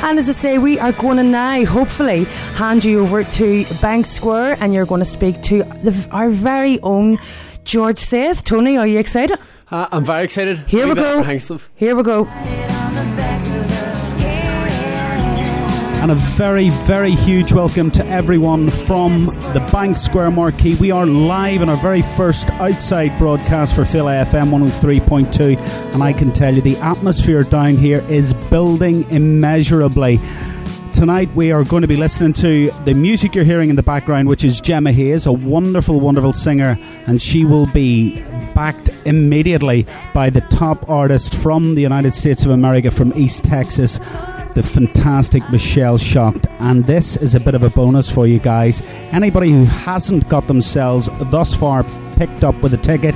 And as I say, we are going to now hopefully hand you over to Bank Square and you're going to speak to the, our very own George Seth. Tony, are you excited? Uh, I'm very excited. Here we go. Here we go. And a very, very huge welcome to everyone from the Bank Square Marquee. We are live in our very first outside broadcast for Féile FM 103.2. And I can tell you the atmosphere down here is building immeasurably. Tonight we are going to be listening to the music you're hearing in the background, which is Gemma Hayes, a wonderful, wonderful singer, and she will be backed immediately by the top artist from the United States of America, from East Texas the fantastic Michelle Shocked. And this is a bit of a bonus for you guys. Anybody who hasn't got themselves thus far picked up with a ticket,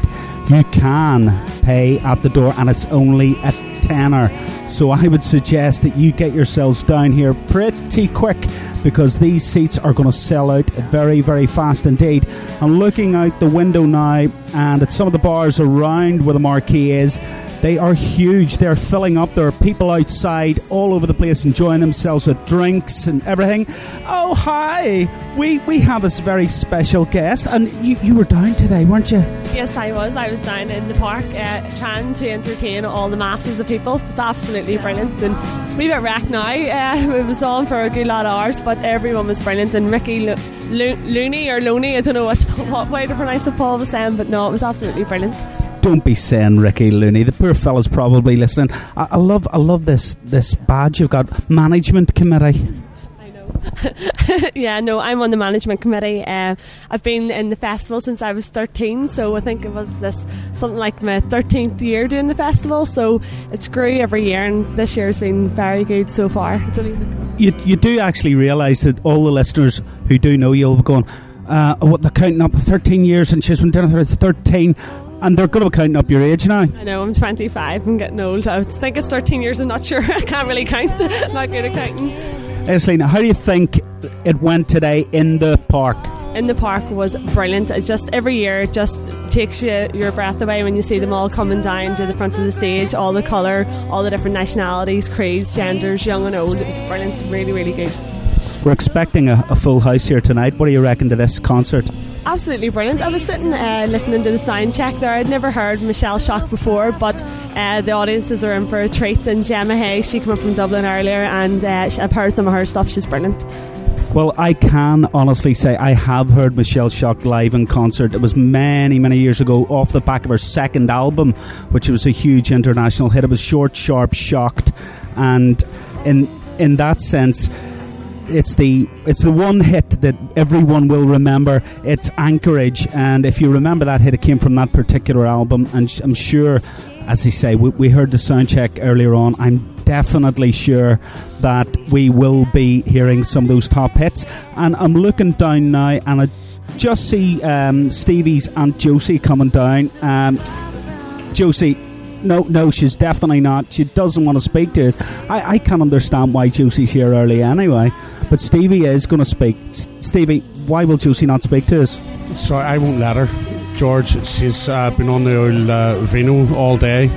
you can pay at the door, and it's only a tenner. So I would suggest that you get yourselves down here pretty quick because these seats are going to sell out very, very fast indeed. I'm looking out the window now, and at some of the bars around where the marquee is, they are huge. They're filling up. There are people outside all over the place enjoying themselves with drinks and everything. Oh, hi. We we have a very special guest. And you, you were down today, weren't you? Yes, I was. I was down in the park uh, trying to entertain all the masses of people. It's absolutely brilliant. And we were wrecked now. Uh, it was on for a good lot of hours, but everyone was brilliant. And Ricky Lo- Lo- Looney or Loney, I don't know what, what way to pronounce it, Paul was saying, but no, it was absolutely brilliant don't be saying Ricky Looney. The poor fellow's probably listening. I, I love, I love this this badge you've got. Management committee. yeah, no, I'm on the management committee. Uh, I've been in the festival since I was 13, so I think it was this something like my 13th year doing the festival. So it's grew every year, and this year's been very good so far. you you do actually realise that all the listeners who do know you'll be going. Uh, what they're counting up 13 years and she's been doing it for 13 and they're going to be counting up your age now. I know, I'm 25, I'm getting old. I think it's 13 years, I'm not sure. I can't really count. not good at counting. Eslina, how do you think it went today in the park? in the park was brilliant. It just every year it just takes you your breath away when you see them all coming down to the front of the stage, all the colour, all the different nationalities, creeds, genders, young and old. It was brilliant, really, really good. We're expecting a, a full house here tonight. What do you reckon to this concert? absolutely brilliant. I was sitting uh, listening to the sound check there. I'd never heard Michelle Shock before, but uh, the audiences are in for a treat. And Gemma Hayes, she came up from Dublin earlier, and uh, I've heard some of her stuff. She's brilliant. Well, I can honestly say I have heard Michelle Shock live in concert. It was many, many years ago off the back of her second album, which was a huge international hit. It was Short, Sharp, Shocked. And in, in that sense, it's the it's the one hit that everyone will remember. It's Anchorage, and if you remember that hit, it came from that particular album. And I'm sure, as I say, we, we heard the sound check earlier on. I'm definitely sure that we will be hearing some of those top hits. And I'm looking down now, and I just see um, Stevie's Aunt Josie coming down. Um, Josie no, no, she's definitely not. She doesn't want to speak to us. I, I can't understand why Josie's here early anyway. But Stevie is going to speak. S- Stevie, why will Josie not speak to us? Sorry, I won't let her. George, she's uh, been on the old uh, vino all day.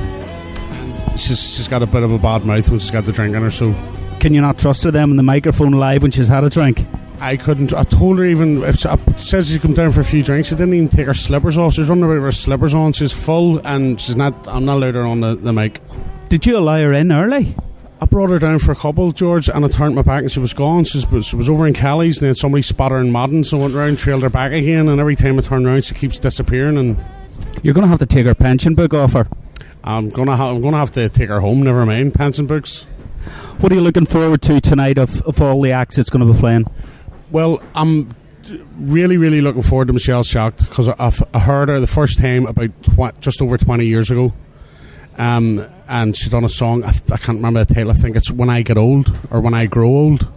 She's, she's got a bit of a bad mouth when she's got the drink in her, so. Can you not trust her then in the microphone live when she's had a drink? I couldn't. I told her even if she, I says she come down for a few drinks, she didn't even take her slippers off. She's running around with her slippers on. She's full, and she's not. I'm not allowed her on the, the mic. Did you allow her in early? I brought her down for a couple, George, and I turned my back and she was gone. She was, she was over in Kelly's, and then somebody spot her in Madden, so I went round, trailed her back again, and every time I turn around, she keeps disappearing. And you're going to have to take her pension book off her. I'm gonna ha- I'm gonna have to take her home. Never mind pension books. What are you looking forward to tonight of, of all the acts it's going to be playing? Well, I'm really, really looking forward to Michelle Shocked because I've I heard her the first time about tw- just over 20 years ago. Um, and she's done a song. I, I, can't remember the title. I think it's "When I Get Old" or "When I Grow Old."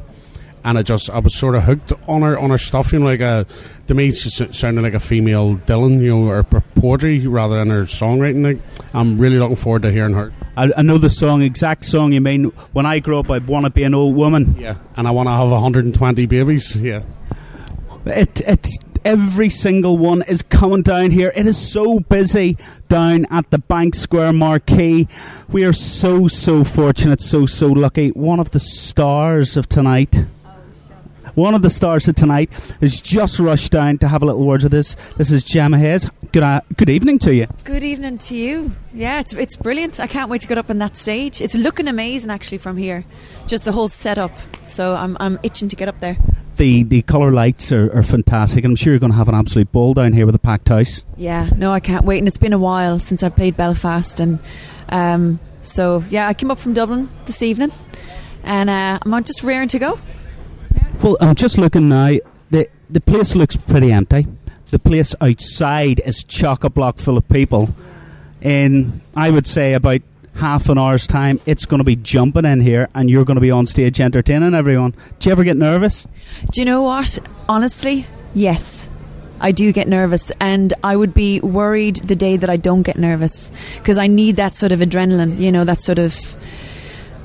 And I just, I was sort of hooked on her, on her stuff. You know, like a, to me, she sounded like a female Dylan, you know, or poetry rather than her songwriting. Like, I'm really looking forward to hearing her. I, I know the song, exact song you mean. When I grow up, I want to be an old woman. Yeah, and I want to have 120 babies. Yeah. It, it's Every single one is coming down here. It is so busy down at the Bank Square Marquee. We are so, so fortunate, so, so lucky. One of the stars of tonight one of the stars of tonight has just rushed down to have a little word with us. This is Gemma Hayes. Good, uh, good evening to you. Good evening to you. Yeah, it's, it's brilliant. I can't wait to get up on that stage. It's looking amazing actually from here, just the whole setup. So I'm, I'm itching to get up there. The, the colour lights are, are fantastic. I'm sure you're going to have an absolute ball down here with a packed house. Yeah, no, I can't wait. And it's been a while since I played Belfast. And um, so, yeah, I came up from Dublin this evening and uh, I'm just raring to go. Well, I'm just looking now. The the place looks pretty empty. The place outside is chock a block full of people. In I would say about half an hour's time, it's going to be jumping in here, and you're going to be on stage entertaining everyone. Do you ever get nervous? Do you know what? Honestly, yes. I do get nervous, and I would be worried the day that I don't get nervous because I need that sort of adrenaline, you know, that sort of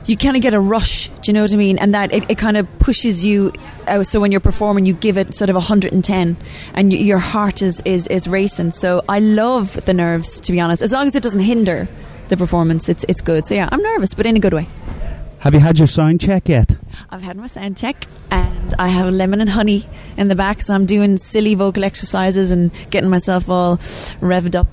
you kind of get a rush. Do you know what I mean? And that it, it kind of pushes you. Uh, so when you're performing, you give it sort of 110, and y- your heart is, is is racing. So I love the nerves, to be honest. As long as it doesn't hinder the performance, it's it's good. So yeah, I'm nervous, but in a good way. Have you had your sound check yet? I've had my sound check, and I have lemon and honey in the back, so I'm doing silly vocal exercises and getting myself all revved up.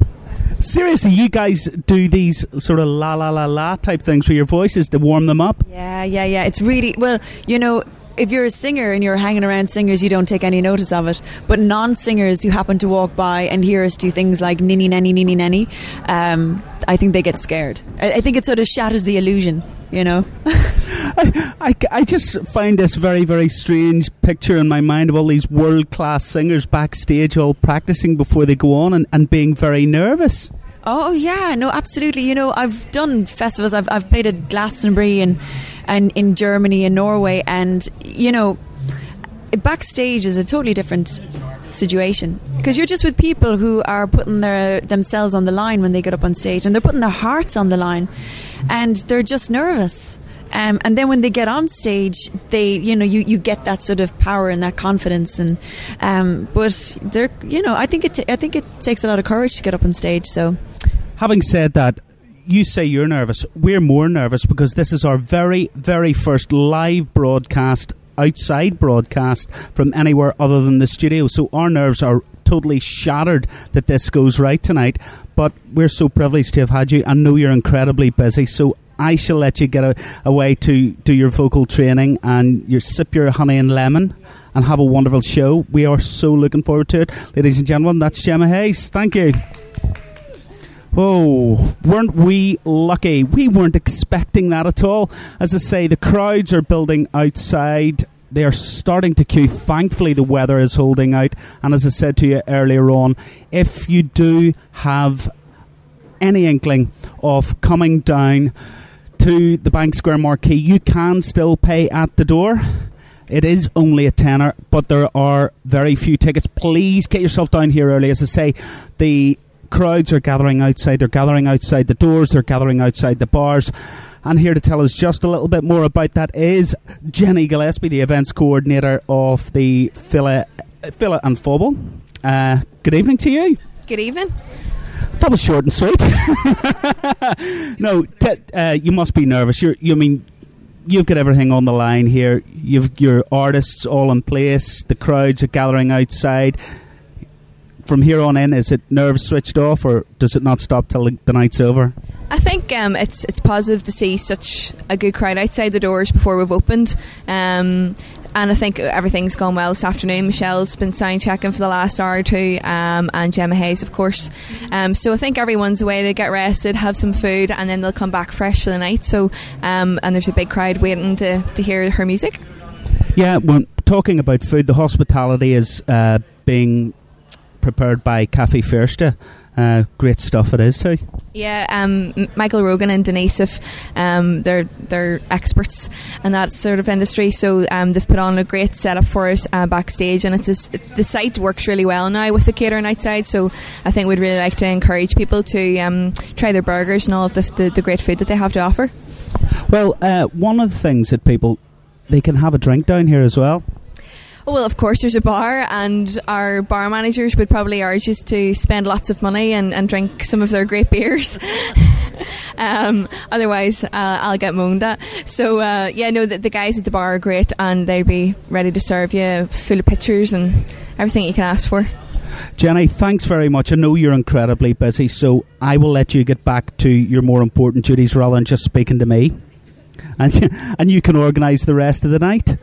Seriously, you guys do these sort of la la la la type things for your voices to warm them up? Yeah, yeah, yeah. It's really well, you know. If you're a singer and you're hanging around singers, you don't take any notice of it. But non-singers who happen to walk by and hear us do things like ninny nanny ninny nanny, um, I think they get scared. I, I think it sort of shatters the illusion, you know. I, I, I just find this very, very strange picture in my mind of all these world class singers backstage all practicing before they go on and, and being very nervous. Oh yeah, no, absolutely. You know, I've done festivals. I've I've played at Glastonbury and and in Germany and Norway, and you know, backstage is a totally different situation because you're just with people who are putting their themselves on the line when they get up on stage, and they're putting their hearts on the line, and they're just nervous. Um, and then when they get on stage, they, you know, you, you get that sort of power and that confidence, and um, but they're, you know, I think it, t- I think it takes a lot of courage to get up on stage. So, having said that, you say you're nervous. We're more nervous because this is our very, very first live broadcast, outside broadcast from anywhere other than the studio. So our nerves are totally shattered that this goes right tonight. But we're so privileged to have had you. I know you're incredibly busy, so I shall let you get away to do your vocal training and you sip your honey and lemon and have a wonderful show. We are so looking forward to it. Ladies and gentlemen, that's Gemma Hayes. Thank you. Whoa, weren't we lucky? We weren't expecting that at all. As I say, the crowds are building outside. They are starting to queue. Thankfully, the weather is holding out. And as I said to you earlier on, if you do have any inkling of coming down to the Bank Square Marquee, you can still pay at the door. It is only a tenner, but there are very few tickets. Please get yourself down here early. As I say, the crowds are gathering outside. They're gathering outside the doors. They're gathering outside the bars. And here to tell us just a little bit more about that is Jenny Gillespie, the events coordinator of the Féile, Féile and Phobail. Uh, good evening to you. Good evening. That was short and sweet. no, t- uh, you must be nervous. You're, you mean you've got everything on the line here. You've your artists all in place. The crowds are gathering outside. From here on in, is it nerves switched off, or does it not stop till the night's over? I think um, it's it's positive to see such a good crowd outside the doors before we've opened. Um, and I think everything's gone well this afternoon. Michelle's been sound checking for the last hour or two, um, and Gemma Hayes, of course. Um, so I think everyone's away to get rested, have some food, and then they'll come back fresh for the night. So, um, and there's a big crowd waiting to, to hear her music. Yeah, when talking about food, the hospitality is uh, being prepared by Cafe Fürste. Uh, great stuff it is too. Yeah, um, Michael Rogan and Denise, have, um, they're they're experts in that sort of industry. So um, they've put on a great setup for us uh, backstage, and it's a, the site works really well now with the catering outside. So I think we'd really like to encourage people to um, try their burgers and all of the, the, the great food that they have to offer. Well, uh, one of the things that people they can have a drink down here as well. Well, of course, there's a bar, and our bar managers would probably urge us to spend lots of money and, and drink some of their great beers. um, otherwise, uh, I'll get moaned at. So, uh, yeah, no, the, the guys at the bar are great, and they'd be ready to serve you full of pictures and everything you can ask for. Jenny, thanks very much. I know you're incredibly busy, so I will let you get back to your more important duties rather than just speaking to me. And, and you can organise the rest of the night.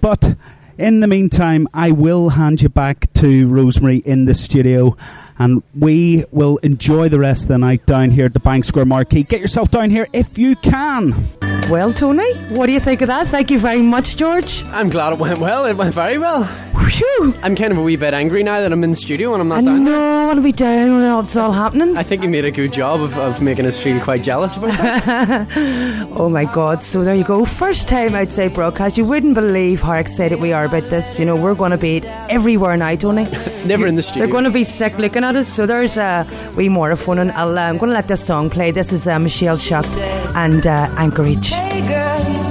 But in the meantime, I will hand you back to Rosemary in the studio and we will enjoy the rest of the night down here at the Bank Square Marquee. Get yourself down here if you can. Well, Tony, what do you think of that? Thank you very much, George. I'm glad it went well. It went very well. Whew. I'm kind of a wee bit angry now that I'm in the studio and I'm not I down know what are we doing when it's all happening. I think you made a good job of, of making us feel quite jealous about that. Oh my God! So there you go. First time I'd say broadcast. You wouldn't believe how excited we are about this. You know, we're going to be everywhere now, Tony. Never in the studio. They're going to be sick looking at us. So there's a wee more of fun, and I'll, uh, I'm going to let this song play. This is uh, Michelle Schuck and uh, Anchorage. Hey girl,